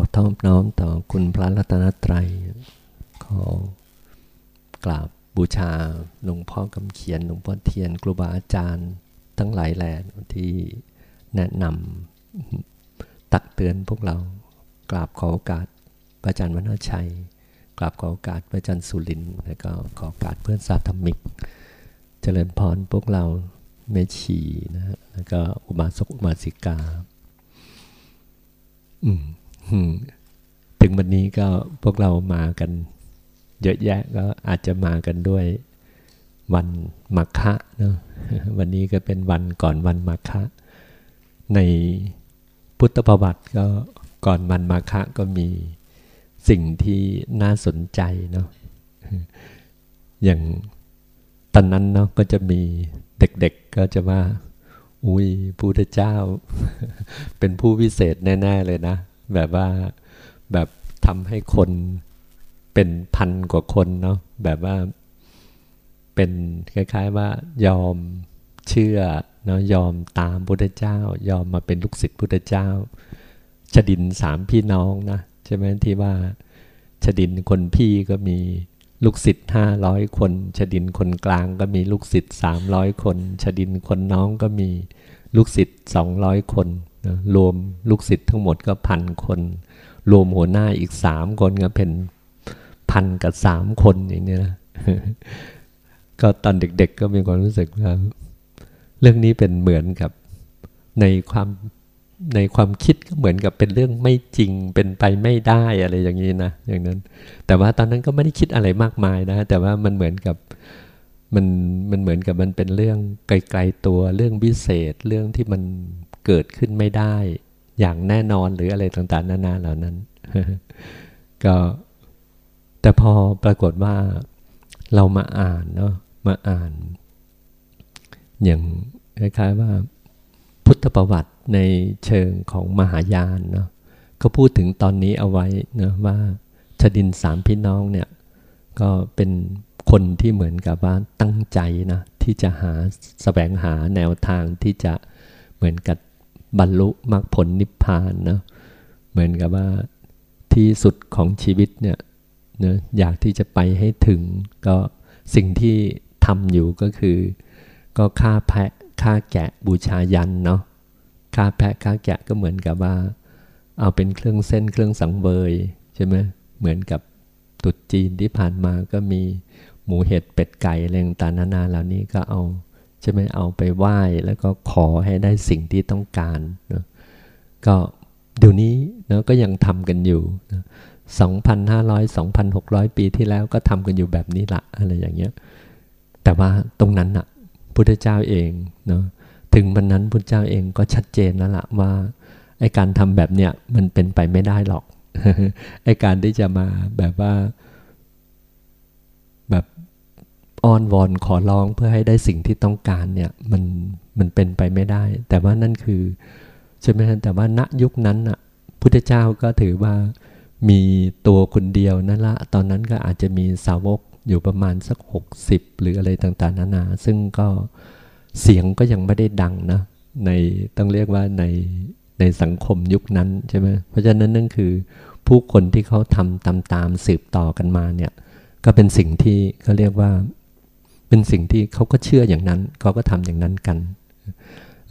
อทอบน้อมต่อคุณพระรัตนตรัย ขอกราบบูชาหลวงพ่อกำเขียนหลวงพ่อเทียนครูบาอาจารย์ทั้งหลายแหล่ที่แนะนำตักเตือนพวกเรา กราบขอโอกาสพระอาจารย์วัฒชัย กราบขอโอกาสพระอาจารย์สุรินแล้วก็ขอโอกาสเพื่อนสาธมิก เจริญพรพวกเราเมชีนะฮะแล้วก็อุบาสกอุบาสิกา อืม ถึงวันนี้ก็พวกเรามากัน เยอะแยะก็อาจจะมากันด้วยวันมัคคะเนาะวันนี้ก็เป็นวันก่อนวันมัคคะ ในพุทธประวัติก็ก่อนวันมาฆะก็มีสิ่งที่น่าสนใจเนาะ อย่างตอนนั้นเนาะก็จะมีเด็กๆก็จะว่า อุ้ยพุทธเจ้า เป็นผู้วิเศษแน่ ๆ เลยนะ แบบว่าแบบทำให้คนเป็นพันกว่าคนเนาะแบบว่าเป็นคล้าย ๆว่ายอมเชื่อเนาะยอมตามพุทธเจ้า ยอมมาเป็นลูกศิษย์พุทธเจ้าชดินสามพี่น้องนะใช่ไหมที่ว่าชดินคนพี่ก็มีลูกศิษย์ห้าร้อยคนชดินคนกลางก็มีลูกศิษย์สามร้อยคนชดินคนน้องก็มีลูกศิษย์สองร้อยคน นะรวมลูกศิษย์ทั้งหมดก็พันคน รวมหัวหน้าอีกสามคนก็เป็นพันกับสามคนอย่างนี้นะก็ตอนเด็กๆก็มีความรู้สึกว่าเรื่องนี้เป็นเหมือนกับในความในความคิดก็เหมือนกับเป็นเรื่องไม่จริงเป็นไปไม่ได้อะไรอย่างนี้นะอย่างนั้น แต่ว่าตอนนั้นก็ไม่ได้คิดอะไรมากมายนะ แต่ว่ามันเหมือนกับมันมันเหมือนกับมันเป็นเรื่องไกลๆตัวเรื่องพิเศษเรื่องที่มัน เกิดขึ้นไม่ได้ อย่างแน่นอนหรืออะไรต่างๆ นานาเหล่านั้น ก็แต่พอปรากฏว่าเรามาอ่านเนาะมาอ่าน อย่างคล้ายๆว่าพุทธประวัติในเชิงของมหายานเนาะเขาพูดถึงตอนนี้เอาไว้นะว่าชดินสามพี่น้องเนี่ยก็เป็นคนที่เหมือนกับว่าตั้งใจนะที่จะหาสแสวงหาแนวทางที่จะเหมือนกับ บรรลุมรรคผลนิพพานนะเหมือนกับว่าที่สุดของชีวิตเนี่ยนะอยากที่จะไปให้ถึง ก็สิ่งที่ทำอยู่ก็คือ ก็ฆ่าแพะฆ่าแกะบูชายันเนาะฆ่าแพะฆ่าแกะก็เหมือนกับว่า เอาเป็นเครื่องเส้นเครื่องสังเวยใช่ไหมเหมือนกับตุดจีนที่ผ่านมาก็มีหมูเห็ดเป็ดไก่อะไรต่างๆนานาเหล่านี้ก็เอา ใช่ไหมเอาไปไหว้แล้วก็ขอให้ได้สิ่งที่ต้องการเนาะก็เดี๋ยวนี้เนาะก็ยังทำกันอยู่นะ2,500 2,600 ปีที่แล้วก็ทำกันอยู่แบบนี้ละอะไรอย่างเงี้ย แต่ว่าตรงนั้นอะพุทธเจ้าเองเนาะถึงวันนั้นพุทธเจ้าเองก็ชัดเจนแล้วละว่าไอการทำแบบเนี้ยมันเป็นไปไม่ได้หรอกไอการที่จะมาแบบว่า อ้อนวอนขอร้องเพื่อให้ได้สิ่งที่ต้องการเนี่ยมันมันเป็นไปไม่ได้ แต่ว่านั่นคือใช่ไหมแต่ว่าณยุคนั้นอะพุทธเจ้าก็ถือว่ามีตัวคนเดียวนั่นละตอนนั้นก็อาจจะมีสาวกอยู่ประมาณสักหกสิบหรืออะไรต่างๆนานา ซึ่งก็เสียงก็ยังไม่ได้ดังนะในต้องเรียกว่าในในสังคมยุคนั้นใช่ไหมเพราะฉะนั้นนั่นคือผู้คนที่เขาทำตามตามสืบต่อกันมาเนี่ยก็เป็นสิ่งที่เขาเรียกว่า เป็นสิ่งที่เขาก็เชื่ออย่างนั้นเขาก็ทำอย่างนั้นกัน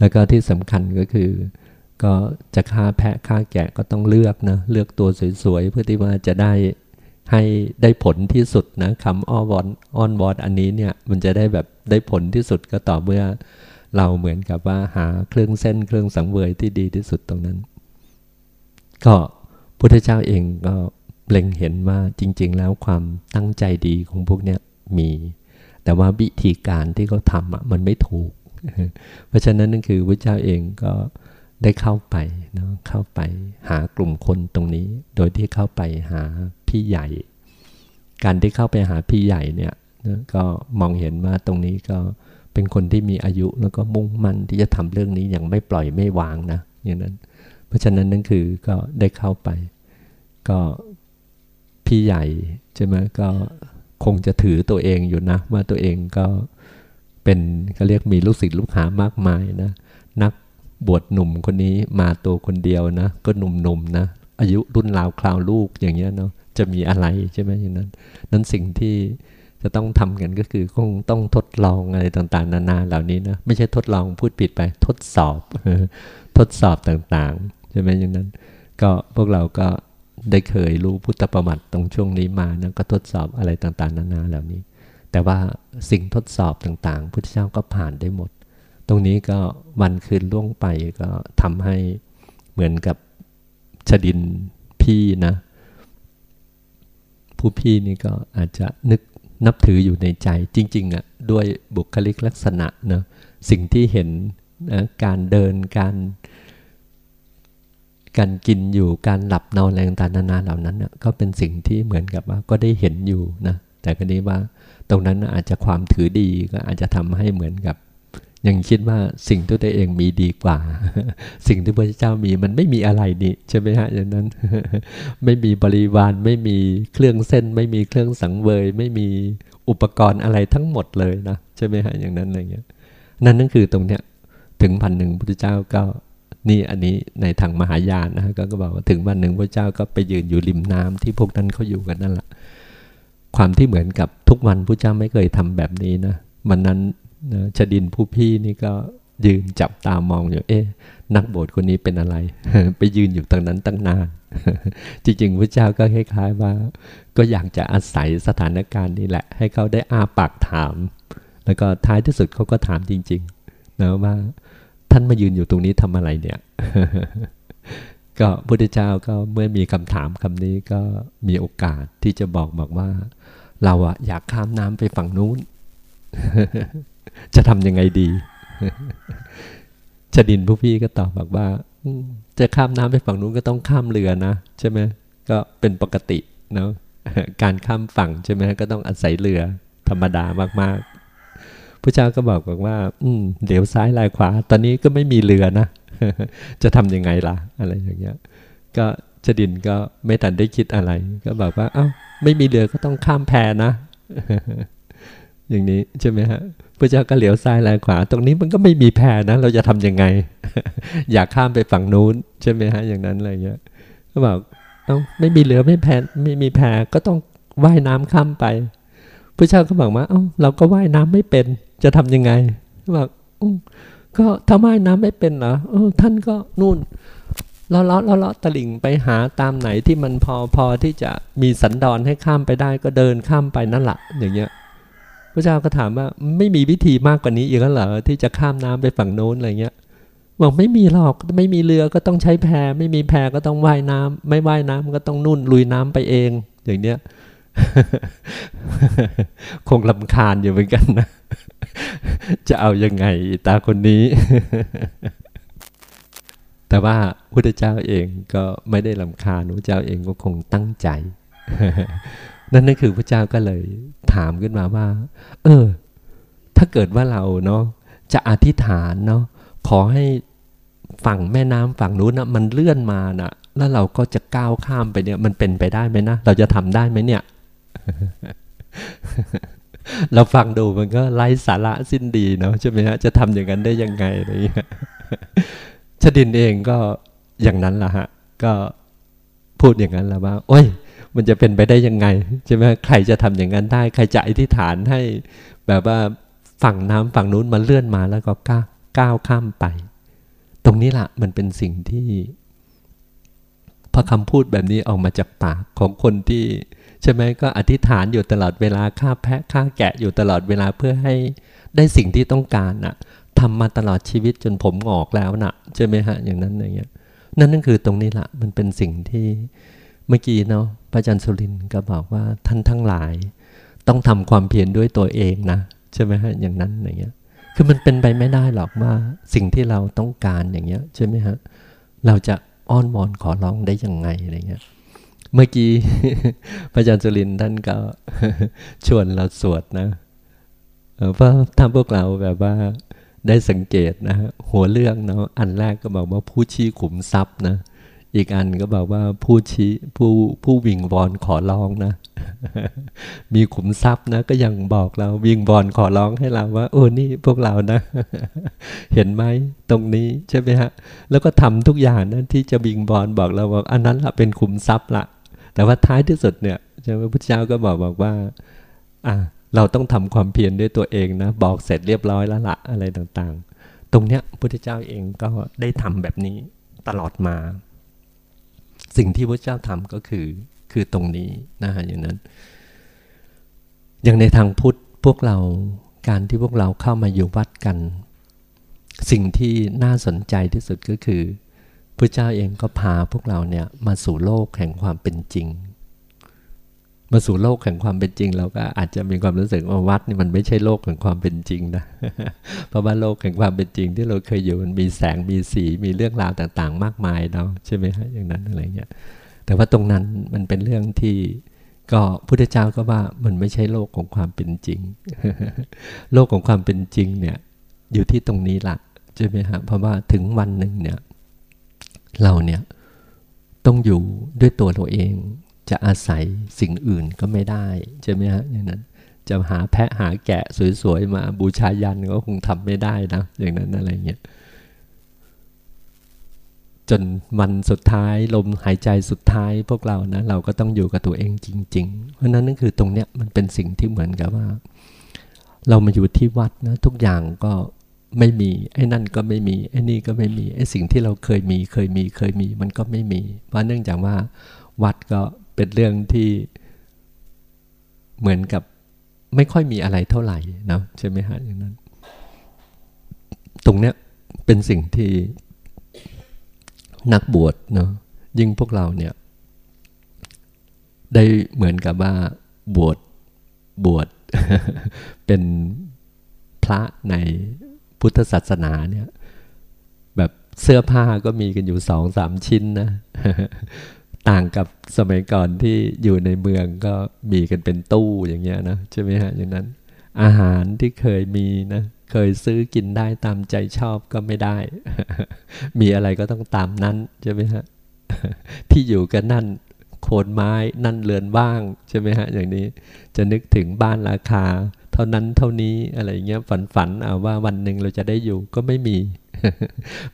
แล้วก็ที่สำคัญก็คือ ก็จะฆ่าแพะฆ่าแกะก็ต้องเลือกนะเลือกตัวสวยๆเพื่อที่ว่าจะได้ให้ได้ผลที่สุดนะคำอ้อนวอนอ้อนวอนอันนี้เนี่ยมันจะได้แบบได้ผลที่สุดก็ต่อเมื่อเราเหมือนกับว่าหาเครื่องเส้นเครื่องสังเวยที่ดีที่สุดตรงนั้น ก็พุทธเจ้าเองก็เล็งเห็นว่าจริง ๆ แล้วความตั้งใจดีของพวกเนี้ยมี แต่ว่าวิธีการที่เขาทำมันไม่ถูก เพราะฉะนั้นนั่นคือพระเจ้าเองก็ได้เข้าไปเนาะเข้าไปหากลุ่มคนตรงนี้ โดยที่เข้าไปหาพี่ใหญ่ การที่เข้าไปหาพี่ใหญ่เนี่ยก็มองเห็นว่าตรงนี้ก็เป็นคนที่มีอายุแล้วก็มุ่งมั่นที่จะทำเรื่องนี้อย่างไม่ปล่อยไม่วางนะอย่างนั้น เพราะฉะนั้นนั่นคือก็ได้เข้าไป ก็พี่ใหญ่ใช่ไหมก็ คงจะถือตัวเองอยู่นะ ว่าตัวเองก็เป็นเขาเรียกมีลูกศิษย์ลูกหามากมายนะ นักบวชหนุ่มคนนี้มาตัวคนเดียวนะ ก็หนุ่มๆนนะ อายุรุ่นราวคราวลูกอย่างเงี้ยเนาะจะมีอะไรใช่ไหมอย่างนั้น นั้นสิ่งที่จะต้องทำกันก็คือคงต้องทดลองอะไรต่างๆ นานาเหล่านี้นะไม่ใช่ทดลองพูดผิดไปทดสอบทดสอบต่างๆใช่ไหมอย่างนั้น ก็พวกเราก็ ได้เคยรู้พุทธประวัติตรงช่วงนี้มานะก็ทดสอบอะไรต่างๆ นานาเหล่านี้ แต่ว่าสิ่งทดสอบต่างๆ พุทธเจ้าก็ผ่านได้หมด ตรงนี้ก็วันคืนล่วงไปก็ทำให้เหมือนกับชดินพี่นะ ผู้พี่นี่ก็อาจจะนึกนับถืออยู่ในใจจริงๆอะ่ะด้วยบุคลิกลักษณะเนะสิ่งที่เห็นนะการเดินการ การกินอยู่การหลับนอนอะไรต่างๆนานาเหล่านั้นนะก็เป็นสิ่งที่เหมือนกับว่าก็ได้เห็นอยู่นะแต่ก็นี้ว่าตรงนั้นอาจจะความถือดีก็อาจจะทำให้เหมือนกับ ยังคิดว่าสิ่งที่ตัวเองมีดีกว่า สิ่งที่พระเจ้ามีมันไม่มีอะไรนี่ใช่ไหมฮะอย่างนั้น ไม่มีบริวารไม่มีเครื่องเส้น ไม่มีเครื่องสังเวย ไม่มีอุปกรณ์อะไรทั้งหมดเลยนะใช่ไหมฮะอย่างนั้นอะไรเงี้ยนั่นนั่นคือตรงเนี้ยถึงพันหนึ่งพระเจ้าก็ นี่อันนี้ในทางมหายานนะฮะก็บอกว่าถึงวันหนึ่งพระเจ้าก็ไปยืนอยู่ริมน้ำที่พวกนั้นเขาอยู่กันนั่นแหละความที่เหมือนกับทุกวันพระเจ้าไม่เคยทำแบบนี้นะมันนั้นนะชดินผู้พี่นี่ก็ยืนจับตามองอยู่เอ๊ะนักบวชคนนี้เป็นอะไร ไปยืนอยู่ตรงนั้นตั้งนาน จริงๆพระเจ้าก็คล้ายๆว่า ก็อยากจะอาศัยสถานการณ์นี้แหละ ให้เขาได้อาปากถาม แล้วก็ท้ายที่สุดเขาก็ถามจริงๆนะว่า ท่านมายืนอยู่ตรงนี้ทำอะไรเนี่ย ก็พุทธเจ้าก็เมื่อมีคำถามคำนี้ก็มีโอกาสที่จะบอกบอกว่า เราอะอยากข้ามน้ำไปฝั่งนู้น จะทำยังไงดีชดินผู้พี่ก็ตอบบอกว่าจะข้ามน้ำไปฝั่งนู้นก็ต้องข้ามเรือนะใช่ไหมก็เป็นปกติเนาะการข้ามฝั่งใช่ไหมก็ต้องอาศัยเรือธรรมดามากๆ พระเจ้าก็บอกบอกว่า อืมเดี๋ยวซ้ายลายขวา ตอนนี้ก็ไม่มีเรือนะ จะทำยังไงล่ะ อะไรอย่างเงี้ย ก็ชดินก็ไม่ทันได้คิดอะไร ก็บอกว่า เอา้า ไม่มีเรือก็ต้องข้ามแพนะ อย่างนี้ใช่ไหมฮะพระเจ้าก็เหลียวซ้ายแลขวา ตรงนี้มันก็ไม่มีแพนะ เราจะทํำยังไง อยากข้ามไปฝั่งนู้นใช่ไหมฮะ อย่างนั้นอะไรเงี้ย ก็บอกเอ้า ไม่มีเรือไม่แพไม่มีแพก็ต้องว่ายน้ำข้ามไปพระเจ้าก็บอกว่า เอ้า เราก็ว่ายน้ำไม่เป็น จะทํำยังไงบอกก็ถ้าว่ายน้ำไม่เป็นเหรออท่านก็นู่นเราเลาะเราเลาะตลิ่งไปหาตามไหนที่มันพอพอที่จะมีสันดอนให้ข้ามไปได้ก็เดินข้ามไปนั่นแหละอย่างเงี้ยพระเจ้าก็ถามว่าไม่มีวิธีมากกว่านี้อีกแล้วเหรอที่จะข้ามน้ำไปฝั่งโน้นอะไรเงี้ยบอกไม่มีหรอกไม่มีเรือก็ต้องใช้แพไม่มีแพก็ต้องว่ายน้ำไม่ว่ายน้ำก็ต้องนุ่นลุยน้ำไปเอง อย่างเนี้ย คงลำคาญอยู่เหมือนกันนะ จะเอายังไงตาคนนี้ แต่ว่าพระเจ้าเองก็ไม่ได้ลำคาญพระเจ้าเองก็คงตั้งใจ นั่นนั่นคือพระเจ้าก็เลยถามขึ้นมาว่า เออ ถ้าเกิดว่าเราเนาะจะอธิษฐานเนาะขอให้ฝั่งแม่น้ำฝั่งนู้นนะมันเลื่อนมานะ่ะ แล้วเราก็จะก้าวข้ามไปเนี่ย มันเป็นไปได้ไหมนะ เราจะทำได้ไหมเนี่ย เราฟังดูมันก็ไร้สาระสิ้นดีเนาะใช่ไหมฮะจะทำอย่างนั้นได้ยังไงอะไรเงี้ยชดินเองก็อย่างนั้นล่ะฮะ ก็พูดอย่างนั้นแล้วว่า โอ้ย มันจะเป็นไปได้ยังไงใช่ไหมใครจะทำอย่างนั้นได้ ใครจะอธิษฐานให้ แบบว่าฝั่งน้ำฝั่งนู้นมันเลื่อนมาแล้วก็ก้าวก้าวข้ามไป ตรงนี้แหละมันเป็นสิ่งที่พอคำพูดแบบนี้ออกมาจากปากของคนที่ ใช่ไหมก็อธิษฐานอยู่ตลอดเวลาฆ่าแพะฆ่าแกะอยู่ตลอดเวลาเพื่อให้ได้สิ่งที่ต้องการน่ะทำมาตลอดชีวิตจนผมงอกแล้วน่ะใช่ไหมฮะอย่างนั้นอย่างเงี้ยนั่นนั่นคือตรงนี้ละมันเป็นสิ่งที่เมื่อกี้เนาะพระอาจารย์สุรินก็บอกว่าท่านทั้งหลาย ต้องทำความเพียรด้วยตัวเองนะใช่ไหมฮะอย่างนั้นอย่างเงี้ย คือมันเป็นไปไม่ได้หรอกว่าสิ่งที่เราต้องการอย่างเงี้ยใช่ไหมฮะเราจะอ้อนวอนขอร้องได้ยังไงอะไรเงี้ย เมื่อกี้พระอาจารย์สุรินท่านก็ชวนเราสวดนะเพราะถ้าพวกเราแบบว่าได้สังเกตนะหัวเรื่องเนาะอันแรกก็บอกว่าผู้ชี้ขุมทรัพย์นะอีกอันก็บอกว่าผู้ชี้ผู้ผู้วิงวอนขอร้องนะ มีขุมทรัพย์นะ ก็ยังบอกเราวิงบอลขอร้องให้เราว่า โอ้นี่พวกเรานะ เห็นไหมตรงนี้ใช่ไหมฮะ แล้วก็ทำทุกอย่างนะที่จะวิงบอลบอกเราว่า อันนั้นละเป็นขุมทรัพย์ละ แต่ว่าท้ายที่สุดเนี่ยใช่ไหมพระเจ้าก็บอกบอกว่าอะเราต้องทำความเพียรด้วยตัวเองนะบอกเสร็จเรียบร้อยแล้วละอะไรต่างๆ ตรงเนี้ยพุทธเจ้าเองก็ได้ทำแบบนี้ตลอดมา สิ่งที่พระเจ้าทำก็คือคือตรงนี้นะฮะอย่างนั้น อย่างในทางพุทธพวกเราการที่พวกเราเข้ามาอยู่วัดกัน สิ่งที่น่าสนใจที่สุดก็คือ พระเจ้าเองก็พาพวกเราเนี่ยมาสู่โลกแห่งความเป็นจริง มาสู่โลกแห่งความเป็นจริง เราก็อาจจะมีความรู้สึกว่าวัดนี่มันไม่ใช่โลกแห่งความเป็นจริงนะเพราะว่าโลกแห่งความเป็นจริง ที่เราเคยอยู่มันมีแสงมีสีมีเรื่องราวต่างๆ มากมายเนาะใช่ไหมฮะอย่างนั้นอะไรเงี้ยแต่ว่าตรงนั้นมันเป็นเรื่องที่ก็พุทธเจ้าก็ว่ามันไม่ใช่โลกของความเป็นจริง โลกของความเป็นจริงเนี่ยอยู่ที่ตรงนี้ละใช่ไหมฮะเพราะว่าถึงวันหนึ่งเนี่ย เราเนี่ยต้องอยู่ด้วยตัวเราเอง จะอาศัยสิ่งอื่นก็ไม่ได้ใช่ไหมฮะอย่างนั้น จะหาแพะหาแกะสวยๆมาบูชายันก็คงทำไม่ได้นะอย่างนั้นอะไรเงี้ยจนวันสุดท้ายลมหายใจสุดท้ายพวกเรานะเราก็ต้องอยู่กับตัวเองจริง ๆ เพราะนั้นนั่นคือตรงเนี้ยมันเป็นสิ่งที่เหมือนกับว่า เรามาอยู่ที่วัดนะทุกอย่างก็ ไม่มีไอ้นั่นก็ไม่มีไอ้นี่ก็ไม่มีไอ้สิ่งที่เราเคยมีเคยมีเคยมีมันก็ไม่มี เพราะเนื่องจากว่าวัดก็เป็นเรื่องที่เหมือนกับไม่ค่อยมีอะไรเท่าไหร่นะใช่ไหมฮะอย่างนั้น ตรงเนี้ยเป็นสิ่งที่นักบวชเนาะยิ่งพวกเราเนี่ยได้เหมือนกับว่าบวชบวชเป็นพระใน พุทธศาสนาเนี่ย แบบเสื้อผ้าก็มีกันอยู่สองสามชิ้นนะต่างกับสมัยก่อนที่อยู่ในเมืองก็มีกันเป็นตู้อย่างเงี้ยนะใช่ไหมฮะอย่างนั้น อาหารที่เคยมีนะเคยซื้อกินได้ตามใจชอบก็ไม่ได้ มีอะไรก็ต้องตามนั้นใช่ไหมฮะที่อยู่กันนั่นโคนไม้นั่นเรือนบ้างใช่ไหมฮะอย่างนี้จะนึกถึงบ้านราคา ท่านั้นเท่านี้อะไรเงี้ยฝันฝันเอาว่าวันหนึ่งเราจะได้อยู่ก็ไม่มี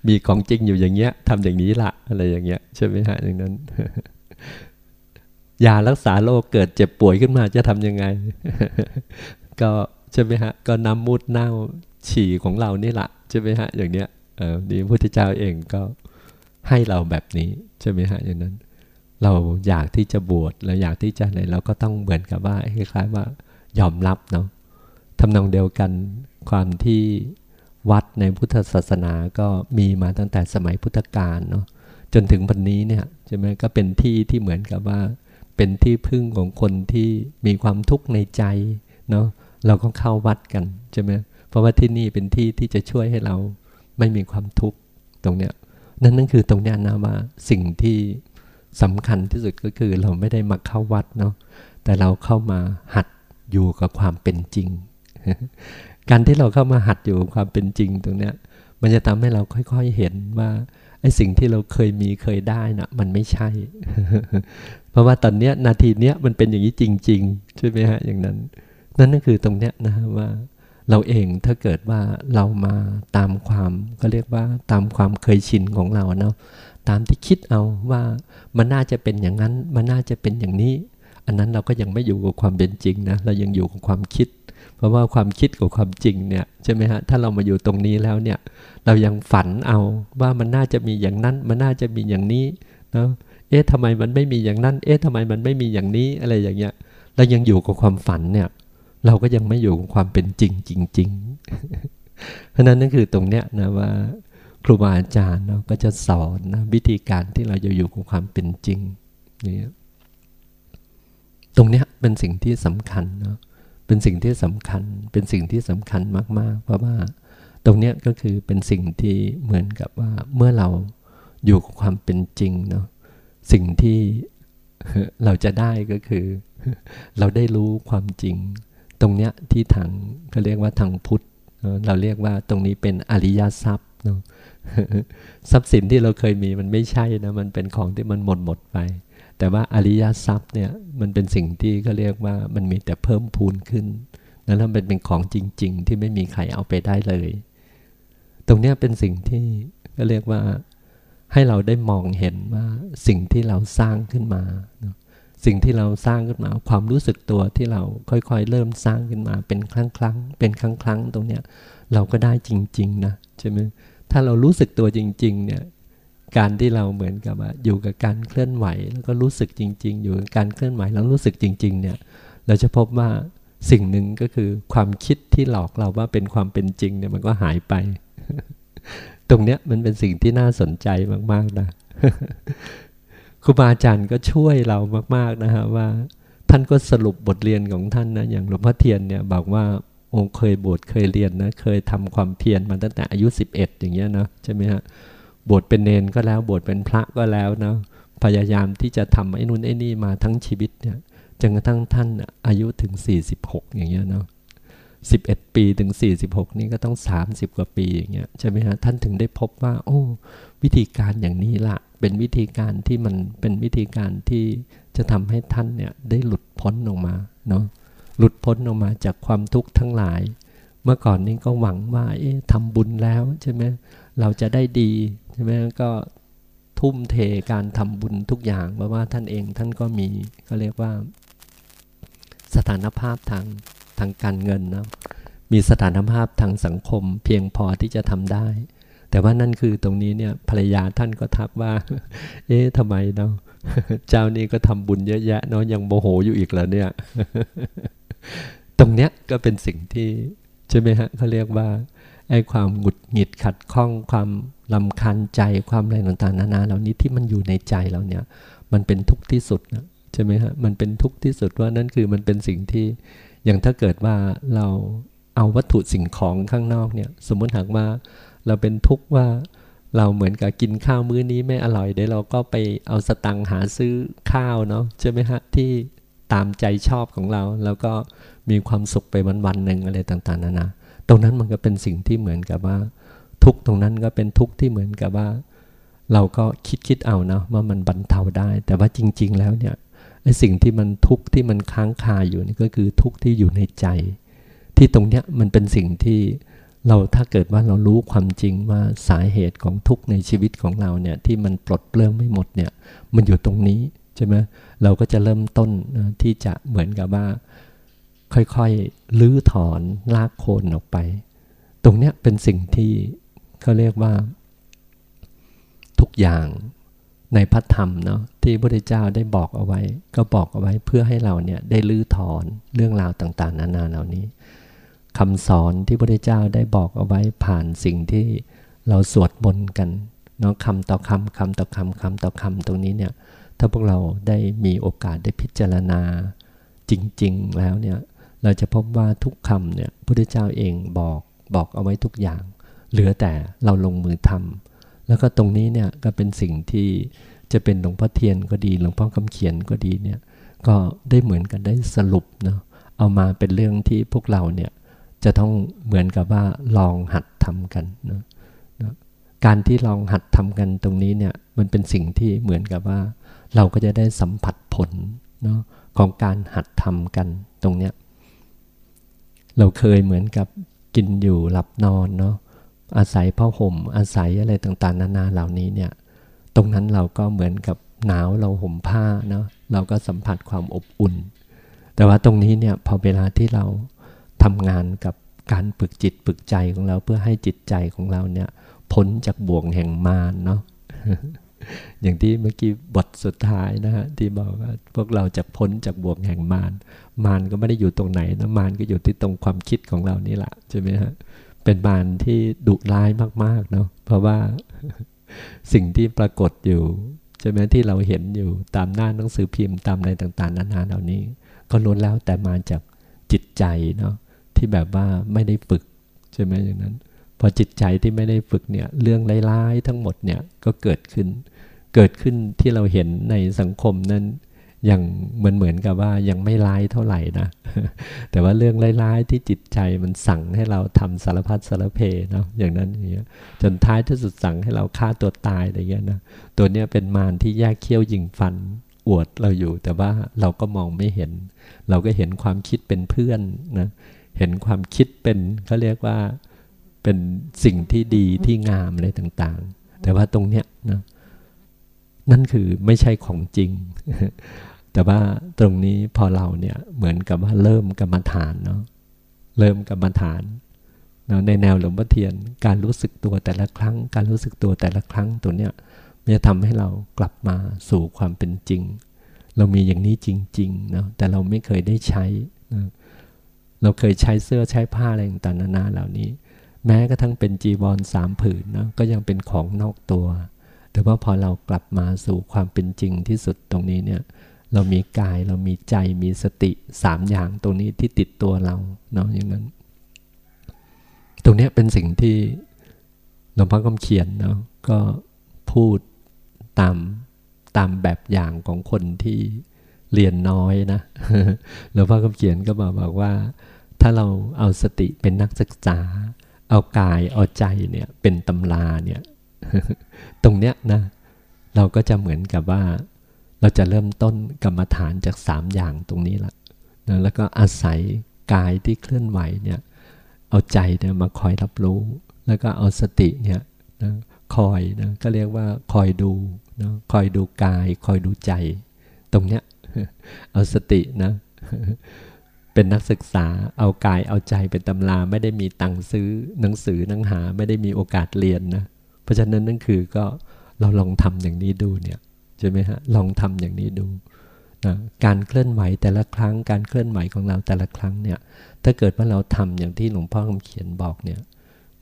มีของจริงอยู่อย่างเงี้ยทำอย่างนี้ละอะไรอย่างเงี้ยใช่ไหมฮะอย่างนั้นยารักษาโรคเกิดเจ็บป่วยขึ้นมาจะทำยังไง ก็ใช่ไหมฮะ ก็น้ำมูดเน่าฉี่ของเรานี่แหละใช่ไหมฮะ อย่างเนี้ยเออนี่พระพุทธเจ้าเองก็ให้เราแบบนี้ใช่ไหมฮะอย่างนั้น เราอยากที่จะบวชเราอยากที่จะอะไรเราก็ต้องเหมือนกับว่าคล้ายๆว่ายอมรับเนาะ ทำนองเดียวกันความที่วัดในพุทธศาสนาก็มีมาตั้งแต่สมัยพุทธกาลเนาะจนถึงวันนี้เนี่ยใช่ไหมก็เป็นที่ที่เหมือนกับว่า เป็นที่พึ่งของคนที่มีความทุกข์ในใจเนาะเราก็เข้าวัดกันใช่ไหมเพราะว่าที่นี่เป็นที่ที่จะช่วยให้เราไม่มีความทุกข์ตรงเนี้ยนั่นนั่นคือตรงเนี้ยนะว่าสิ่งที่สำคัญที่สุดก็คือเราไม่ได้มาเข้าวัดเนาะแต่เราเข้ามาหัดอยู่กับความเป็นจริง การที่เราเข้ามาหัดอยู่ความเป็นจริงตรงเนี้ย มันจะทำให้เราค่อยๆเห็นว่าไอ้สิ่งที่เราเคยมีเคยได้นะ่ะ มันไม่ใช่ เพราะว่าตอนเนี้ยนาทีเนี้ยมันเป็นอย่างนี้จริงๆใช่ไหมฮะอย่างนั้น นั่นก็คือตรงเนี้ยนะว่าเราเองถ้าเกิดว่าเรามาตามความก็เรียกว่าตามความเคยชินของเราเนาะตามที่คิดเอาว่ามันน่าจะเป็นอย่างนั้น มันน่าจะเป็นอย่างนี้ อันนั้นเราก็ยังไม่อยู่กับความเป็นจริงนะเรายังอยู่กับความคิด เพราะว่าความคิดกับความจริงเนี่ยใช่ไหมฮะถ้าเรามาอยู่ตรงนี้แล้วเนี่ยเรายังฝันเอาว่ามันน่าจะมีอย่างนั้น มันน่าจะมีอย่างนี้เนาะเอ๊ะทำไมมันไม่มีอย่างนั้น เอ๊ะทำไมมันไม่มีอย่างนี้อะไรอย่างเงี้ยเรายังอยู่กับความฝันเนี่ยเราก็ยังไม่อยู่กับความเป็นจริงจริงๆเพราะนั้นนั่นคือตรงเนี้ยนะว่าครูบาอาจารย์เนาะก็จะสอนนะวิธีการที่เราจะอยู่กับความเป็นจริงนี่ ตรงเนี้ยเป็นสิ่งที่สำคัญเนาะเป็นสิ่งที่สำคัญ เป็นสิ่งที่สำคัญมาก ๆ เพราะว่าตรงเนี้ยก็คือเป็นสิ่งที่เหมือนกับว่าเมื่อเราอยู่กับความเป็นจริงเนาะสิ่งที่เราจะได้ก็คือ เราได้รู้ความจริง ตรงเนี้ยที่ทางเขาเรียกว่าทางพุทธเราเรียกว่าตรงนี้เป็นอริยทรัพย์เนาะทรัพย์สินที่เราเคยมีมันไม่ใช่นะมันเป็นของที่มันหมดหมดไป แต่ว่าอริยทรัพย์เนี่ยมันเป็นสิ่งที่เขาเรียกว่ามันมีแต่เพิ่มพูนขึ้นแล้วมันเป็นของจริง ๆ ที่ไม่มีใครเอาไปได้เลย ตรงนี้เป็นสิ่งที่ก็เรียกว่าให้เราได้มองเห็นว่าสิ่งที่เราสร้างขึ้นมา สิ่งที่เราสร้างขึ้นมา ความรู้สึกตัวที่เราค่อยๆ เริ่มสร้างขึ้นมาเป็นครั้งครั้งเป็นครั้งครั้งตรงเนี้ยเราก็ได้จริง ๆ นะใช่ไหมถ้าเรารู้สึกตัวจริง ๆ เนี่ย การที่เราเหมือนกับอยู่กับการเคลื่อนไหว แล้วก็รู้สึกจริง ๆ อยู่กับการเคลื่อนไหวแล้วรู้สึกจริง ๆ เนี่ยเราจะพบว่าสิ่งหนึ่งก็คือความคิดที่หลอกเราว่าเป็นความเป็นจริงเนี่ยมันก็หายไป ตรงเนี้ยมันเป็นสิ่งที่น่าสนใจมากๆนะครูบาอาจารย์ก็ช่วยเรามาก ๆนะฮะว่า ท่านก็สรุปบทเรียนของท่านนะอย่างหลวงพ่อเทียนเนี่ยบอกว่าโอ้เคยบวชเคยเรียนนะเคยทำความเพียรมาตั้งแต่อายุ 11 อย่างเงี้ยนะใช่ไหมฮะ บวชเป็นเนนก็แล้วบวชเป็นพระก็แล้วนะพยายามที่จะทำไอ้นู่นไอ้นี่มาทั้งชีวิตเนี่ยจนกระทั่งท่านอายุถึง 46 อย่างเงี้ยเนาะ11 ปีถึง 46 นี่ก็ต้อง 30 กว่าปีอย่างเงี้ยใช่ไหมฮะท่านถึงได้พบว่า โอ้ วิธีการอย่างนี้ละเป็นวิธีการที่มันเป็นวิธีการที่จะทำให้ท่านเนี่ยได้หลุดพ้นออกมาเนาะหลุดพ้นออกมาจากความทุกข์ทั้งหลาย เมื่อก่อนนี้ก็หวังว่า เอ๊ะทำบุญแล้วใช่ไหมเราจะได้ดี ใช่ไหมก็ทุ่มเทการทำบุญทุกอย่างเพราะว่าท่านเองท่านก็มีก็เรียกว่าสถานภาพทางทางการเงินนะมีสถานภาพทางสังคมเพียงพอที่จะทำได้ แต่ว่านั่นคือตรงนี้เนี่ยภรรยาท่านก็ทักว่า เอ๊ะทำไมเนาะเจ้านี่ก็ทำบุญเยอะแยะเนาะยังโมโหอยู่อีกแล้วเนี่ย ตรงเนี้ยก็เป็นสิ่งที่ใช่ไหมฮะเขาเรียกว่า ไอ้ความหงุดหงิดขัดข้องความลำคันใจความอะไรต่างๆนานาเหล่านี้ที่มันอยู่ในใจเราเนี่ย มันเป็นทุกข์ที่สุดนะใช่ไหมฮะมันเป็นทุกข์ที่สุดว่านั่นคือมันเป็นสิ่งที่อย่างถ้าเกิดว่าเราเอาวัตถุสิ่งของข้างนอกเนี่ย สมมติหากว่าเราเป็นทุกข์ว่าเราเหมือนกับกินข้าวมื้อนี้ไม่อร่อยเดี๋ยวเราก็ไปเอาสตังค์หาซื้อข้าวเนาะใช่ไหมฮะที่ตามใจชอบของเรา แล้วก็มีความสุขไปวันวันหนึ่งอะไรต่างๆนานา ตรงนั้นมันก็เป็นสิ่งที่เหมือนกับว่า ทุกตรงนั้นก็เป็นทุกที่เหมือนกับว่า เราก็คิดคิดเอานะว่ามันบรรเทาได้ แต่ว่าจริง ๆ แล้วเนี่ยไอ้สิ่งที่มันทุกข์ที่มันค้างคาอยู่นี่ก็คือทุกข์ที่อยู่ในใจ ที่ตรงเนี้ยมันเป็นสิ่งที่เราถ้าเกิดว่าเรารู้ความจริงว่าสาเหตุของทุกข์ในชีวิตของเราเนี่ยที่มันปลดเปลื้องไม่หมดเนี่ยมันอยู่ตรงนี้ใช่ไหมเราก็จะเริ่มต้นที่จะเหมือนกับว่า ค่อยๆลื้อถอนลากโคนออกไป ตรงเนี้ยเป็นสิ่งที่เขาเรียกว่า ทุกอย่างในพระธรรมเนาะที่พระพุทธเจ้าได้บอกเอาไว้ ก็บอกเอาไว้เพื่อให้เราเนี่ยได้ลื้อถอนเรื่องราวต่าง ๆ นานาเหล่านี้คำสอนที่พระพุทธเจ้าได้บอกเอาไว้ผ่านสิ่งที่เราสวดมนต์กันเนาะคำต่อคำคำต่อคำคำต่อคำตรงนี้เนี่ยถ้าพวกเราได้มีโอกาสได้พิจารณาจริง ๆ แล้วเนี่ย เราจะพบว่าทุกคำเนี่ยพุทธเจ้าเองบอกบอกเอาไว้ทุกอย่าง เหลือแต่เราลงมือทำแล้วก็ตรงนี้เนี่ยก็เป็นสิ่งที่จะเป็นหลวงพ่อเทียนก็ดีหลวงพ่อคำเขียนก็ดีเนี่ยก็ได้เหมือนกันได้สรุปเนาะเอามาเป็นเรื่องที่พวกเราเนี่ยจะต้องเหมือนกับว่าลองหัดทำกันเนาะการที่ลองหัดทำกันตรงนี้เนี่ยมันเป็นสิ่งที่เหมือนกับว่า เราก็จะได้สัมผัสผลเนาะของการหัดทำกันตรงเนี้ย เราเคยเหมือนกับกินอยู่หลับนอนเนาะอาศัยผ้าห่มอาศัยอะไรต่างๆ นานาเหล่านี้เนี่ยตรงนั้นเราก็เหมือนกับหนาวเราห่มผ้าเนาะเราก็สัมผัสความอบอุ่น แต่ว่าตรงนี้เนี่ยพอเวลาที่เราทำงานกับการปึกจิตปึกใจของเราเพื่อให้จิตใจของเราเนี่ยพ้นจากบ่วงแห่งมารเนาะ อย่างที่เมื่อกี้บทสุดท้ายนะฮะที่บอกว่าพวกเราจะพ้นจากบ่วงแห่งมารมารก็ไม่ได้อยู่ตรงไหนนะมารก็อยู่ที่ตรงความคิดของเรานี่แหละใช่ไหมฮะเป็นมารที่ดุร้ายมากๆเนาะเพราะว่าสิ่งที่ปรากฏอยู่ใช่ไหมที่เราเห็นอยู่ตามหน้าหนังสือพิมพ์ตามอะไรต่างๆ นานาเหล่านี้ ก็ล้วนแล้วแต่มาจากจิตใจเนาะที่แบบว่าไม่ได้ฝึกใช่ไหมอย่างนั้น พอจิตใจที่ไม่ได้ฝึกเนี่ยเรื่องร้ายๆทั้งหมดเนี่ยก็เกิดขึ้น เกิดขึ้นที่เราเห็นในสังคมนั้นอยังเหมือนเหมือนกับว่ายังไม่ร้ายเท่าไหร่นะ แต่ว่าเรื่องร้ายๆที่จิตใจมันสั่งให้เราทำสารพัดสารเพเนาะอย่างนั้นอย่างเงี้ยจนท้ายที่สุดสั่งให้เราฆ่าตัวตายอะไรเงี้ยนะตัวเนี้ยเป็นมารที่แยกเขี้ยวยิงฟันอวดเราอยู่ แต่ว่าเราก็มองไม่เห็น เราก็เห็นความคิดเป็นเพื่อนนะเห็นความคิดเป็นเขาเรียกว่า เป็นสิ่งที่ดีที่งามอะไรต่างๆ แต่ว่าตรงเนี้ยนะนั่นคือไม่ใช่ของจริง แต่ว่าตรงนี้พอเราเนี่ยเหมือนกับว่าเริ่มกรรมฐานเนาะเริ่มกรรมฐานเนาะในแนวหลวงพ่อเทียน การรู้สึกตัวแต่ละครั้ง การรู้สึกตัวแต่ละครั้งตัวเนี้ยมันจะทำให้เรากลับมาสู่ความเป็นจริง เรามีอย่างนี้จริงๆเนาะแต่เราไม่เคยได้ใช้นะเราเคยใช้เสื้อใช้ผ้าอะไรต่างๆนานาเหล่านี้ แม้กระทั่งเป็นจีวรสามผืนนะก็ยังเป็นของนอกตัว แต่ว่าพอเรากลับมาสู่ความเป็นจริงที่สุดตรงนี้เนี่ยเรามีกายเรามีใจมีสติสามอย่างตรงนี้ที่ติดตัวเราเนาะอย่างนั้น ตรงนี้เป็นสิ่งที่หลวงพ่อคำเขียนเนาะก็พูดตามตามแบบอย่างของคนที่เรียนน้อยนะหลวงพ่อคำเขียนก็บอกบอกว่า ถ้าเราเอาสติเป็นนักศึกษา เอากายเอาใจเนี่ยเป็นตำราเนี่ยตรงเนี้ยนะเราก็จะเหมือนกับว่า เราจะเริ่มต้นกรรมฐานจากสามอย่างตรงนี้ละนะแล้วก็อาศัยกายที่เคลื่อนไหวเนี่ยเอาใจเนี่ยมาคอยรับรู้ แล้วก็เอาสติเนี่ยนะคอยนะก็เรียกว่าคอยดูนะคอยดูกาย คอยดูใจ ตรงเนี้ยเอาสตินะ เป็นนักศึกษาเอากายเอาใจเป็นตำราไม่ได้มีตังค์ซื้อหนังสือหนังหาไม่ได้มีโอกาสเรียนนะ เพราะฉะนั้นนั่นคือก็เราลองทำอย่างนี้ดูเนี่ยใช่ไหมฮะลองทำอย่างนี้ดูนะการเคลื่อนไหวแต่ละครั้งการเคลื่อนไหวของเราแต่ละครั้งเนี่ยถ้าเกิดว่าเราทำอย่างที่หลวงพ่อคำเขียนบอกเนี่ย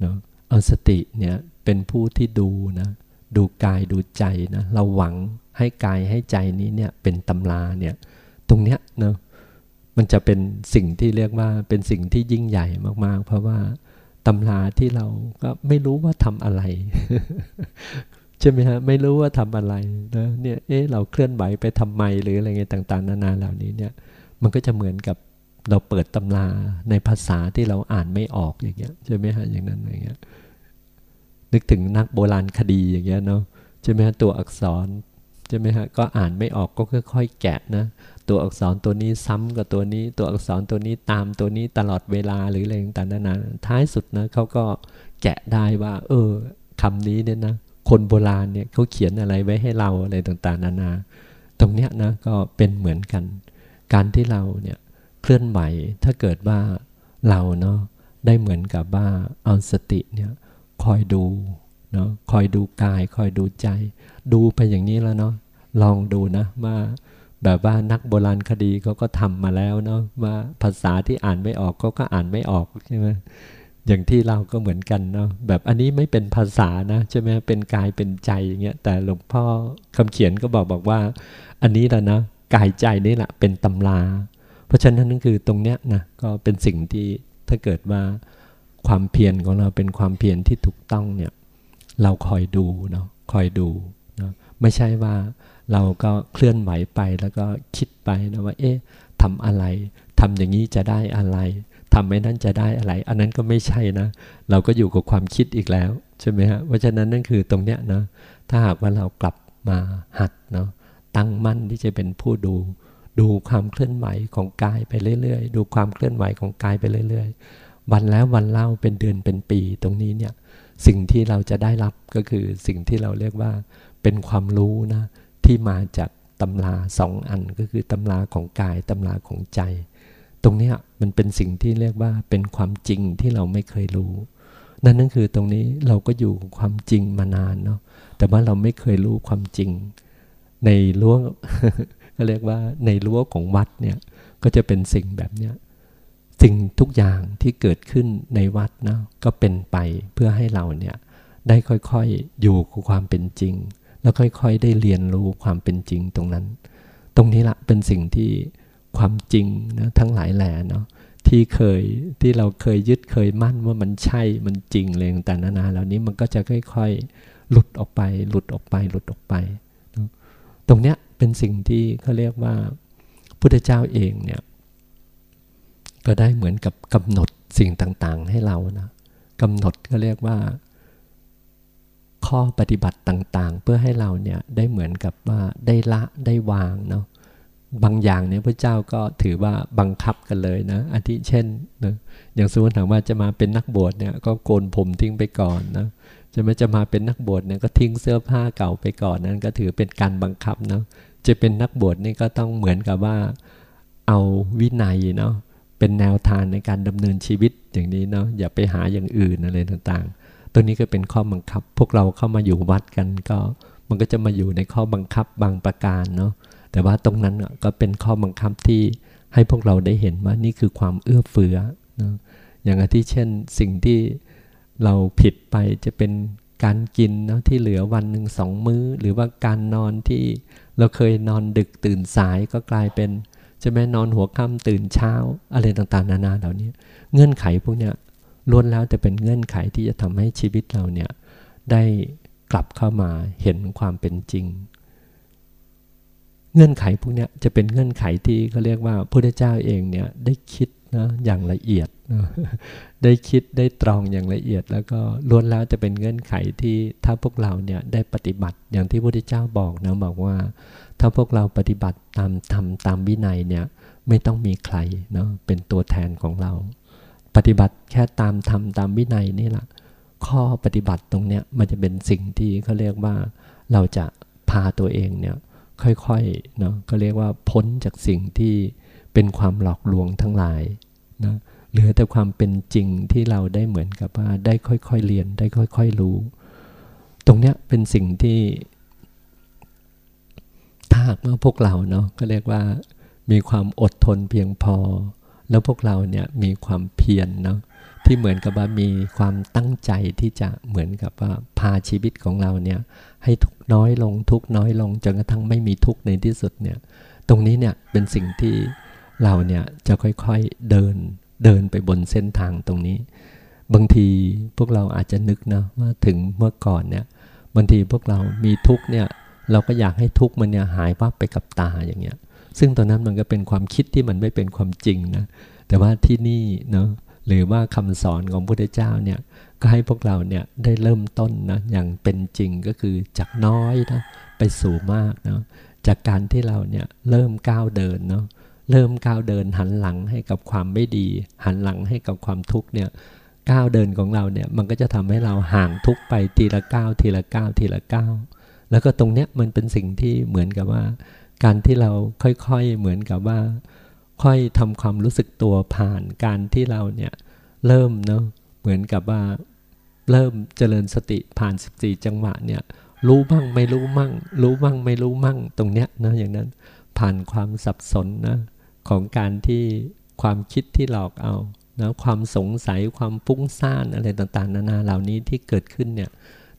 เนาะเอาสติเนี่ยเป็นผู้ที่ดูนะดูกายดูใจนะเราหวังให้กายให้ใจนี้เนี่ยเป็นตำราเนี่ยตรงเนี้ยเนาะ มันจะเป็นสิ่งที่เรียกว่าเป็นสิ่งที่ยิ่งใหญ่มาก ๆ เพราะว่าตำราที่เราก็ไม่รู้ว่าทำอะไร ใช่ไหมฮะ ไม่รู้ว่าทำอะไรนะเนี่ยเอ๊ะเราเคลื่อนไหวไปทำไมหรืออะไรเงี้ยต่าง ๆ นานาเหล่านี้เนี่ย มันก็จะเหมือนกับเราเปิดตำราในภาษาที่เราอ่านไม่ออกอย่างเงี้ยใช่ไหมฮะอย่างนั้นอย่างเงี้ยนึกถึงนักโบราณคดีอย่างเงี้ยเนาะใช่ไหมฮะตัวอักษร ใช่ไหมฮะก็อ่านไม่ออกก็ค่อยๆแกะนะตัวอักษรตัวนี้ซ้ำกับตัวนี้ ตัวอักษรตัวนี้ตามตัวนี้ตลอดเวลาหรืออะไรต่างๆนานาท้ายสุดนะเขาก็แกะได้ว่า เออคำนี้เนี่ยนะคนโบราณเนี่ยเขาเขียนอะไรไว้ให้เราอะไรต่างๆ นานา ตรงเนี้ยนะก็เป็นเหมือนกัน การที่เราเนี่ยเคลื่อนไหวถ้าเกิดว่าเราเนาะได้เหมือนกับว่าเอาสติเนี่ยคอยดูเนาะคอยดูกายคอยดูใจ ดูไปอย่างนี้แล้วเนาะลองดูนะว่าแบบว่านักโบราณคดีเขาก็ทำมาแล้วเนาะว่าภาษาที่อ่านไม่ออกเขาก็อ่านไม่ออกใช่ไหมอย่างที่เราก็เหมือนกันเนาะแบบอันนี้ไม่เป็นภาษานะใช่ไหมเป็นกายเป็นใจอย่างเงี้ยแต่หลวงพ่อคำเขียนก็บอกบอกว่า อันนี้แหละนะกายใจนี่แหละเป็นตำรา เพราะฉะนั้นนั่นคือตรงเนี้ยนะก็เป็นสิ่งที่ถ้าเกิดว่าความเพียรของเราเป็นความเพียรที่ถูกต้องเนี่ยเราคอยดูเนาะคอยดู ไม่ใช่ว่าเราก็เคลื่อนไหวไปแล้วก็คิดไปนะว่า เอ๊ะทำอะไรทำอย่างนี้จะได้อะไรทำไม่นั้นจะได้อะไร อันนั้นก็ไม่ใช่นะ เราก็อยู่กับความคิดอีกแล้วใช่ไหมฮะเพราะฉะนั้นนั่นคือตรงเนี้ยนะถ้าหากว่าเรากลับมาหัดเนาะตั้งมั่นที่จะเป็นผู้ดู ดูความเคลื่อนไหวของกายไปเรื่อยๆ ดูความเคลื่อนไหวของกายไปเรื่อยๆ วันแล้ววันเล่าเป็นเดือนเป็นปีตรงนี้เนี่ยสิ่งที่เราจะได้รับก็คือสิ่งที่เราเรียกว่า เป็นความรู้นะที่มาจากตำราสองอันก็คือตำราของกายตำราของใจ ตรงนี้มันเป็นสิ่งที่เรียกว่าเป็นความจริงที่เราไม่เคยรู้ นั่นนั่นคือตรงนี้เราก็อยู่ความจริงมานานเนาะแต่ว่าเราไม่เคยรู้ความจริง ในรั้วก็เรียกว่าในรั้วของวัดเนี่ยก็จะเป็นสิ่งแบบเนี้ยสิ่งทุกอย่างที่เกิดขึ้นในวัดนะก็เป็นไปเพื่อให้เราเนี่ยได้ค่อยๆอยู่กับความเป็นจริง แล้วค่อยๆ ได้เรียนรู้ความเป็นจริงตรงนั้น ตรงนี้ละเป็นสิ่งที่ความจริงนะทั้งหลายแหล่เนาะที่เคยที่เราเคยยึดเคยมั่นว่ามันใช่มันจริงเลยแต่นานาเหล่านี้มันก็จะค่อยๆ หลุดออกไป หลุดออกไป หลุดออกไปนะตรงเนี้ยเป็นสิ่งที่เขาเรียกว่าพุทธเจ้าเองเนี่ยก็ได้เหมือนกับกำหนดสิ่งต่างๆ ให้เรานะกำหนดก็เรียกว่า ข้อปฏิบัติต่างๆ เพื่อให้เราเนี่ยได้เหมือนกับว่าได้ละได้วางเนาะบางอย่างเนี่ยพระเจ้าก็ถือว่าบังคับกันเลยนะอาทิเช่นนะอย่างสมมติถามว่าจะมาเป็นนักบวชเนี่ยก็โกนผมทิ้งไปก่อนนะจะไม่จะมาเป็นนักบวชเนี่ยก็ทิ้งเสื้อผ้าเก่าไปก่อนนั้นก็ถือเป็นการบังคับเนาะจะเป็นนักบวชนี่ก็ต้องเหมือนกับว่าเอาวินัยเนาะเป็นแนวทางในการดำเนินชีวิตอย่างนี้เนาะอย่าไปหาอย่างอื่นอะไรต่างๆ ตัวนี้ก็เป็นข้อบังคับ พวกเราเข้ามาอยู่วัดกันก็มันก็จะมาอยู่ในข้อบังคับบางประการเนาะแต่ว่าตรงนั้นก็เป็นข้อบังคับที่ให้พวกเราได้เห็นว่านี่คือความเอื้อเฟื้อนะอย่างที่เช่นสิ่งที่เราผิดไปจะเป็นการกินเนาะที่เหลือวันหนึ่งสองมื้อ หรือว่าการนอนที่เราเคยนอนดึกตื่นสายก็กลายเป็นจะแม่นอนหัวค่ำตื่นเช้าอะไรต่างๆ นานาเหล่านี้ เงื่อนไขพวกเนี้ย ล้วนแล้วแต่เป็นเงื่อนไขที่จะทำให้ชีวิตเราเนี่ยได้กลับเข้ามาเห็นความเป็นจริง เงื่อนไขพวกนี้จะเป็นเงื่อนไขที่เขาเรียกว่าพระพุทธเจ้าเองเนี่ยได้คิดนะอย่างละเอียดนะได้คิดได้ตรองอย่างละเอียด แล้วก็ล้วนแล้วจะเป็นเงื่อนไขที่ถ้าพวกเราเนี่ยได้ปฏิบัติอย่างที่พระพุทธเจ้าบอกนะบอกว่า ถ้าพวกเราปฏิบัติตามธรรมตามวินัยเนี่ยไม่ต้องมีใครเนาะเป็นตัวแทนของเรา ปฏิบัติแค่ตามธรรมตามวินัยนี่แหละข้อปฏิบัติตรงเนี้ยมันจะเป็นสิ่งที่เขาเรียกว่าเราจะพาตัวเองเนี่ยค่อยๆเนาะก็เรียกว่าพ้นจากสิ่งที่เป็นความหลอกลวงทั้งหลายนะเหลือแต่ความเป็นจริงที่เราได้เหมือนกับว่าได้ค่อยๆเรียนได้ค่อย ๆรู้ ตรงเนี้ยเป็นสิ่งที่ถ้าหากว่าพวกเราเนาะก็เรียกว่ามีความอดทนเพียงพอ แล้วพวกเราเนี่ยมีความเพียรเนาะที่เหมือนกับว่ามีความตั้งใจที่จะเหมือนกับว่าพาชีวิตของเราเนี่ยให้ทุกน้อยลงทุกน้อยลงจนกระทั่งไม่มีทุกในที่สุดเนี่ยตรงนี้เนี่ยเป็นสิ่งที่เราเนี่ยจะค่อยๆเดินเดินไปบนเส้นทางตรงนี้ บางทีพวกเราอาจจะนึกนะว่าถึงเมื่อก่อนเนี่ยบางทีพวกเรามีทุกเนี่ยเราก็อยากให้ทุกมันเนี่ยหายวับไปกับตาอย่างเงี้ย ซึ่งตอนนั้นมันก็เป็นความคิดที่มันไม่เป็นความจริงนะ แต่ว่าที่นี่เนาะหรือว่าคำสอนของพระพุทธเจ้าเนี่ยก็ให้พวกเราเนี่ยได้เริ่มต้นนะอย่างเป็นจริงก็คือจากน้อยนะไปสู่มากเนาะจากการที่เราเนี่ยเริ่มก้าวเดินเนาะเริ่มก้าวเดินหันหลังให้กับความไม่ดี หันหลังให้กับความทุกข์เนี่ยก้าวเดินของเราเนี่ยมันก็จะทำให้เราห่างทุกไปทีละก้าวทีละก้าวทีละก้าวแล้วก็ตรงเนี้ยมันเป็นสิ่งที่เหมือนกับว่า การที่เราค่อยๆเหมือนกับว่า ค่อยทำความรู้สึกตัวผ่านการที่เราเนี่ยเริ่มเนาะเหมือนกับว่าเริ่มเจริญสติผ่าน 14 จังหวะเนี่ยรู้บ้างไม่รู้มั่ง รู้บ้างไม่รู้มั่งตรงเนี้ยนะอย่างนั้นผ่านความสับสนนะของการที่ความคิดที่หลอกเอานะความสงสัยความฟุ้งซ่านอะไรต่างๆ นานาเหล่านี้ที่เกิดขึ้นเนี่ย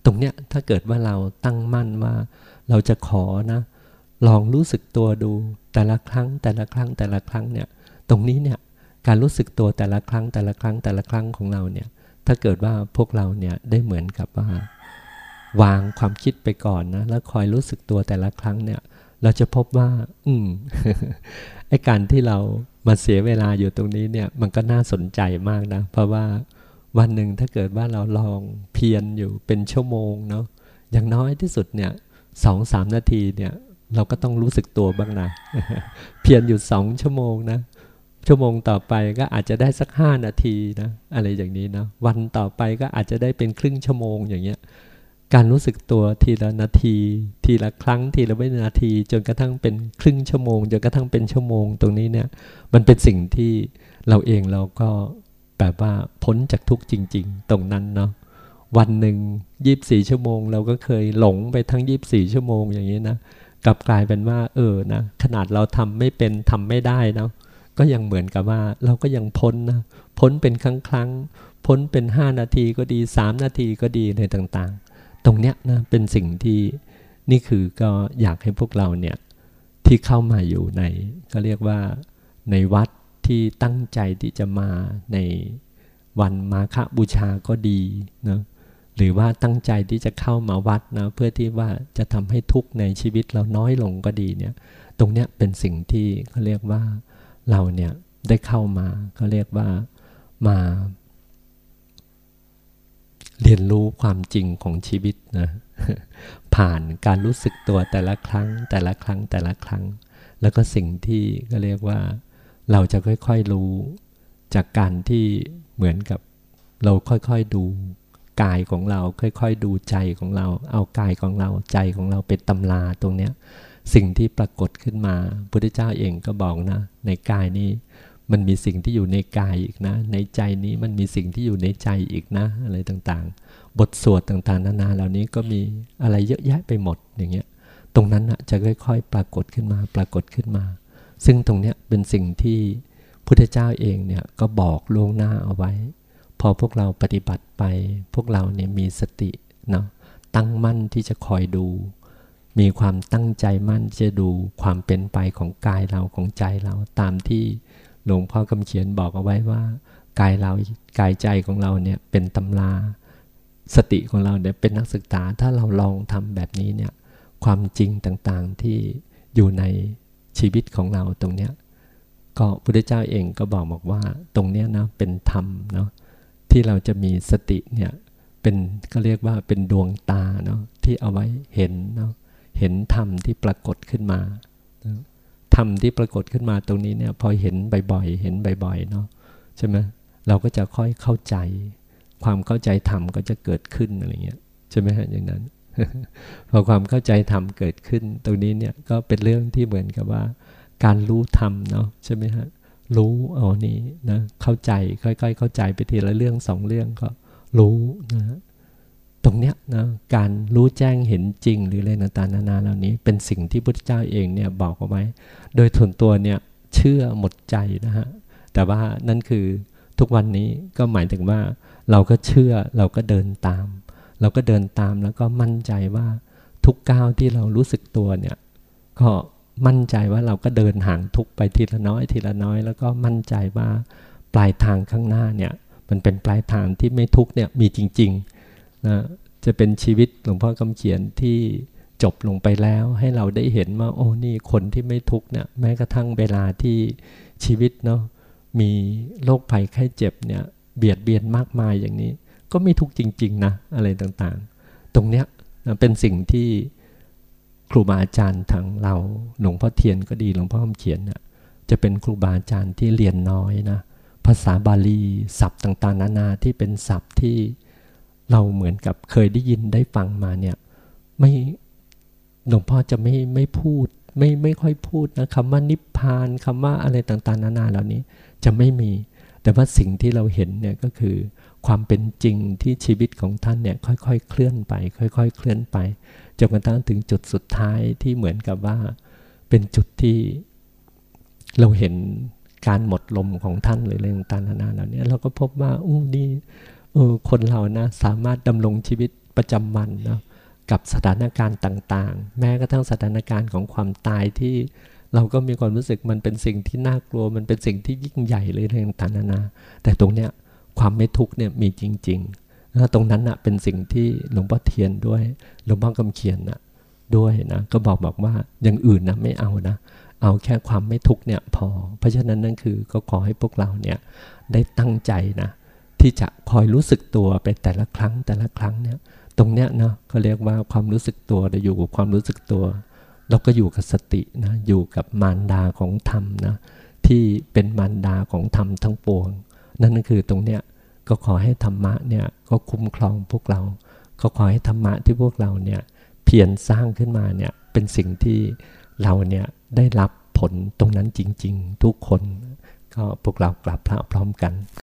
ตรงเนี้ยถ้าเกิดว่าเราตั้งมั่นว่า เราจะขอนะ ลองรู้สึกตัวดูแต่ละครั้งแต่ละครั้งแต่ละครั้งเนี่ยตรงนี้เนี่ยการรู้สึกตัวแต่ละครั้งแต่ละครั้งแต่ละครั้งของเราเนี่ยถ้าเกิดว่าพวกเราเนี่ยได้เหมือนกับว่าวางความคิดไปก่อนนะแล้วคอยรู้สึกตัวแต่ละครั้งเนี่ยเราจะพบว่า อืมไอการที่เรามาเสียเวลาอยู่ตรงนี้เนี่ยมันก็น่าสนใจมากนะ เพราะว่าวันหนึ่งถ้าเกิดว่าเราลองเพียรอยู่เป็นชั่วโมงเนาะอย่างน้อยที่สุดเนี่ยสองสามนาทีเนี่ย เราก็ต้องรู้สึกตัวบ้างนะเพียรอยู่สองชั่วโมงนะ ชั่วโมงต่อไปก็อาจจะได้สักห้านาทีนะอะไรอย่างนี้นะวันต่อไปก็อาจจะได้เป็นครึ่งชั่วโมงอย่างเงี้ยการรู้สึกตัวทีละนาที ทีละครั้งทีละวินาที จนกระทั่งเป็นครึ่งชั่วโมงจนกระทั่งเป็นชั่วโมงตรงนี้เนี่ยมันเป็นสิ่งที่เราเองเราก็แบบว่าพ้นจากทุกจริง ๆ ตรงนั้นเนาะวันหนึ่งยีิบสี่ชั่วโมง เราก็เคยหลงไปทั้งยีิบสี่ชั่วโมงอย่างนี้นะ กลับกลายเป็นว่า เออนะขนาดเราทำไม่เป็นทำไม่ได้นะก็ยังเหมือนกับว่าเราก็ยังพ้นนะพ้นเป็นครั้งครั้งพ้นเป็นห้านาทีก็ดีสามนาทีก็ดีในต่างๆ ตรงเนี้ยนะเป็นสิ่งที่นี่คือก็อยากให้พวกเราเนี่ยที่เข้ามาอยู่ในก็เรียกว่าในวัดที่ตั้งใจที่จะมาในวันมาฆบูชาก็ดีนะ หรือว่าตั้งใจที่จะเข้ามาวัดนะเพื่อที่ว่าจะทำให้ทุกในชีวิตเราน้อยลงก็ดีเนี่ย ตรงเนี้ยเป็นสิ่งที่เขาเรียกว่าเราเนี่ยได้เข้ามาก็เรียกว่ามา เรียนรู้ความจริงของชีวิตนะผ่านการรู้สึกตัวแต่ละครั้ง แต่ละครั้งแต่ละครั้ง แล้วก็สิ่งที่ก็เรียกว่า เราจะค่อยๆรู้ จากการที่เหมือนกับเราค่อยๆดู กายของเราค่อยๆดูใจของเรา เอากายของเราใจของเราเป็นตำราตรงเนี้ยสิ่งที่ปรากฏขึ้นมาพุทธเจ้าเองก็บอกนะ ในกายนี้มันมีสิ่งที่อยู่ในกายอีกนะ ในใจนี้มันมีสิ่งที่อยู่ในใจอีกนะ อะไรต่างๆ บทสวดต่างๆ นานาเหล่านี้ก็มีอะไรเยอะแยะไปหมดอย่างเงี้ยตรงนั้นนะจะค่อย ๆ ปรากฏขึ้นมาปรากฏขึ้นมา ซึ่งตรงเนี้ยเป็นสิ่งที่พุทธเจ้าเองเนี่ยก็บอกล่วงหน้าเอาไว้ อพวกเราปฏิบัติไป พวกเราเนี่ยมีสติเนาะตั้งมั่นที่จะคอยดู มีความตั้งใจมั่นจะดูความเป็นไปของกายเราของใจเราตามที่หลวงพ่อคำเขียนบอกเอาไว้ว่า กายเรากายใจของเราเนี่ยเป็นตำราสติของเราเนี่ยเป็นนักศึกษาถ้าเราลองทำแบบนี้เนี่ยความจริงต่างๆที่อยู่ในชีวิตของเราตรงเนี้ยก็พุทธเจ้าเองก็บอกบอกว่าตรงเนี้ยนะเป็นธรรมเนาะ ที่เราจะมีสติเนี่ยเป็นก็เรียกว่าเป็นดวงตาเนาะที่เอาไว้เห็นเนาะเห็นธรรมที่ปรากฏขึ้นมาธรรมที่ปรากฏขึ้นมาตรงนี้เนี่ยพอเห็นบ่อยๆเห็นบ่อยๆเนาะใช่ไหมเราก็จะค่อยเข้าใจ ความเข้าใจธรรมก็จะเกิดขึ้นอะไรเงี้ยใช่ไหมฮะอย่างนั้นพอความเข้าใจธรรมเกิดขึ้น ตรงนี้เนี่ยก็เป็นเรื่องที่เหมือนกับว่า การรู้ธรรมเนาะใช่ไหมฮะ รู้อ๋อนี้นะเข้าใจค่อยๆ เข้าใจไปทีละเรื่องสองเรื่องก็รู้นะตรงเนี้ยนะการรู้แจ้งเห็นจริงหรืออะไรต่างๆนานาเหล่านี้ เป็นสิ่งที่พุทธเจ้าเองเนี่ยบอกเอาไว้ โดยส่วนตัวเนี่ยเชื่อหมดใจนะฮะแต่ว่านั่นคือทุกวันนี้ก็หมายถึงว่าเราก็เชื่อเราก็เดินตาม เราก็เดินตามแล้วก็มั่นใจว่าทุกก้าวที่เรารู้สึกตัวเนี่ยก็ มั่นใจว่าเราก็เดินห่างทุกไปทีละน้อย ทีละน้อย แล้วก็มั่นใจว่าปลายทางข้างหน้าเนี่ยมันเป็นปลายทางที่ไม่ทุกเนี่ยมีจริงๆนะจะเป็นชีวิตหลวงพ่อคำเขียนที่จบลงไปแล้วให้เราได้เห็นว่าโอ้นี่คนที่ไม่ทุกเนี่ยแม้กระทั่งเวลาที่ชีวิตเนาะมีโรคภัยไข้เจ็บเนี่ยเบียดเบียนมากมายอย่างนี้ ก็ไม่ทุกจริง ๆ นะ อะไรต่างๆ ตรงเนี้ยเป็นสิ่งที่ รูบาอาจารย์ทั้งเราหลวงพ่อเทียนก็ดีหลวงพ่อคำเขียนเนี่ยจะเป็นครูบาอาจารย์ที่เรียนน้อยนะภาษาบาลีศัพท์ต่างๆ นานาที่เป็นศัพท์ที่เราเหมือนกับเคยได้ยินได้ฟังมาเนี่ยไม่หลวงพ่อจะไม่ไม่พูด ไม่ไม่ค่อยพูดนะคำว่านิพพานคำว่าอะไรต่างๆ นานาเหล่านี้จะไม่มี แต่ว่าสิ่งที่เราเห็นเนี่ยก็คือความเป็นจริงที่ชีวิตของท่านเนี่ยค่อยๆ เคลื่อนไป ค่อย ๆ เคลื่อนไป จนกระทั่งถึงจุดสุดท้ายที่เหมือนกับว่า เป็นจุดที่เราเห็นการหมดลมของท่านหรืออะไรต่างๆนานาเหล่านี้เราก็พบว่าอู้นี่เออคนเรานะสามารถดำรงชีวิตประจำวันนะกับสถานการณ์ต่างๆ แม้กระทั่งสถานการณ์ของความตายที่เราก็มีความรู้สึกมันเป็นสิ่งที่น่ากลัว มันเป็นสิ่งที่ยิ่งใหญ่เลยในต่างๆนานาแต่ตรงเนี้ยความไม่ทุกเนี่ยมีจริง ๆ แล้วตรงนั้นนะเป็นสิ่งที่หลวงพ่อเทียนด้วยหลวงพ่อกำเขียนนะด้วยนะก็บอกบอกว่าอย่างอื่นนะไม่เอานะ เอาแค่ความไม่ทุกเนี่ยพอ เพราะฉะนั้นนั่นคือก็ขอให้พวกเราเนี่ยได้ตั้งใจนะที่จะคอยรู้สึกตัวไปแต่ละครั้งแต่ละครั้งเนี่ยตรงเนี้ยนะเขาเรียกว่าความรู้สึกตัวเราอยู่กับความรู้สึกตัว เราก็อยู่กับสตินะอยู่กับมารดาของธรรมนะที่เป็นมารดาของธรรมทั้งปวง นั่นก็คือตรงเนี้ย ก็ขอให้ธรรมะเนี่ยก็คุ้มครองพวกเรา ก็ขอให้ธรรมะที่พวกเราเนี่ยเพียรสร้างขึ้นมาเนี่ยเป็นสิ่งที่เราเนี่ยได้รับผลตรงนั้นจริง ๆ ทุกคน ก็พวกเรากลับพระพร้อมกัน